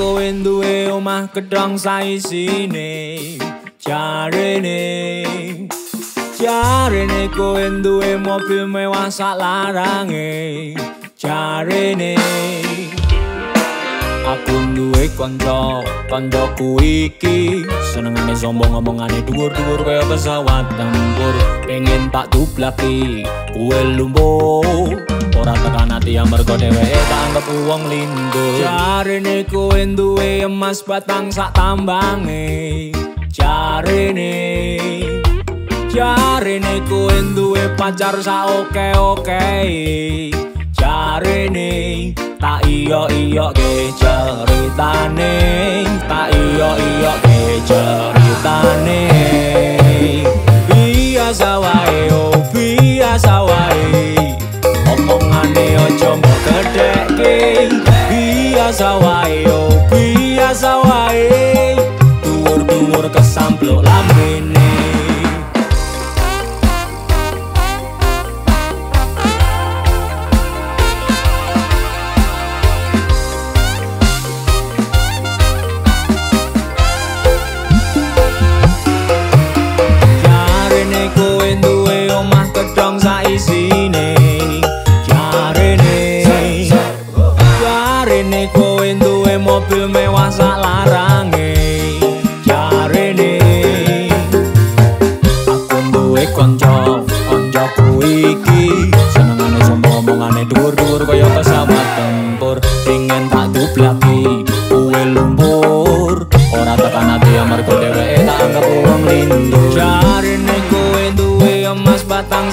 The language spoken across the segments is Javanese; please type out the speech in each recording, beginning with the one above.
kowe duwe omah gedhong saisine jarene jarene kowe duwe mobil mewah sak larange jarene Aku duwe kanca, kancaku iki senengane sombong ngomongane dhuwur-dhuwur kaya pesawat tempur. Pengen tak tublaki, kuwe lumpuh. Ora tekan ati mergo dheweke tak anggap wong lindho. Jarene kowe duwe emas batang sak tambange. Jarene Jarene kowe duwe pacar sak oke-oke. Jarene tak iyo iyo ke ceritane tak iyo iyo ke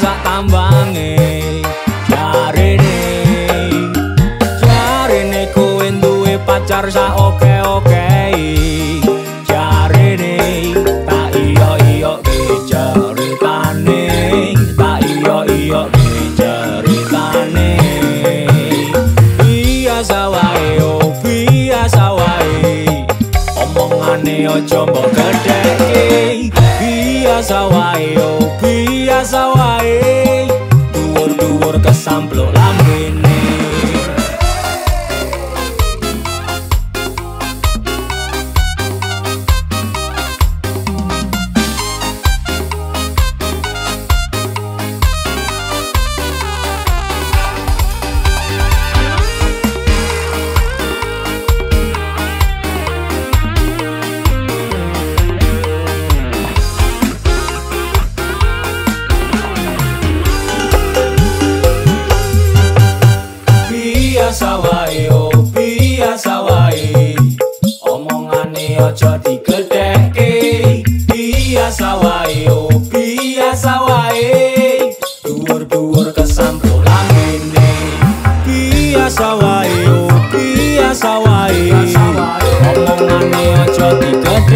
sak tambange. Jarene jarene kowe duwe pacar sak oke-oke jarene tak iyo iyo ke ceritane tak iyo ke ceritane biasa wae oh biasa wae. Omongane ojo mbok gedhekke biasa wae oh biasa aja digedhekke biasa wae oh biasa wae dhuwur-dhuwur kesampluk langene biasa wae oh biasa wae omongane aja digedhekke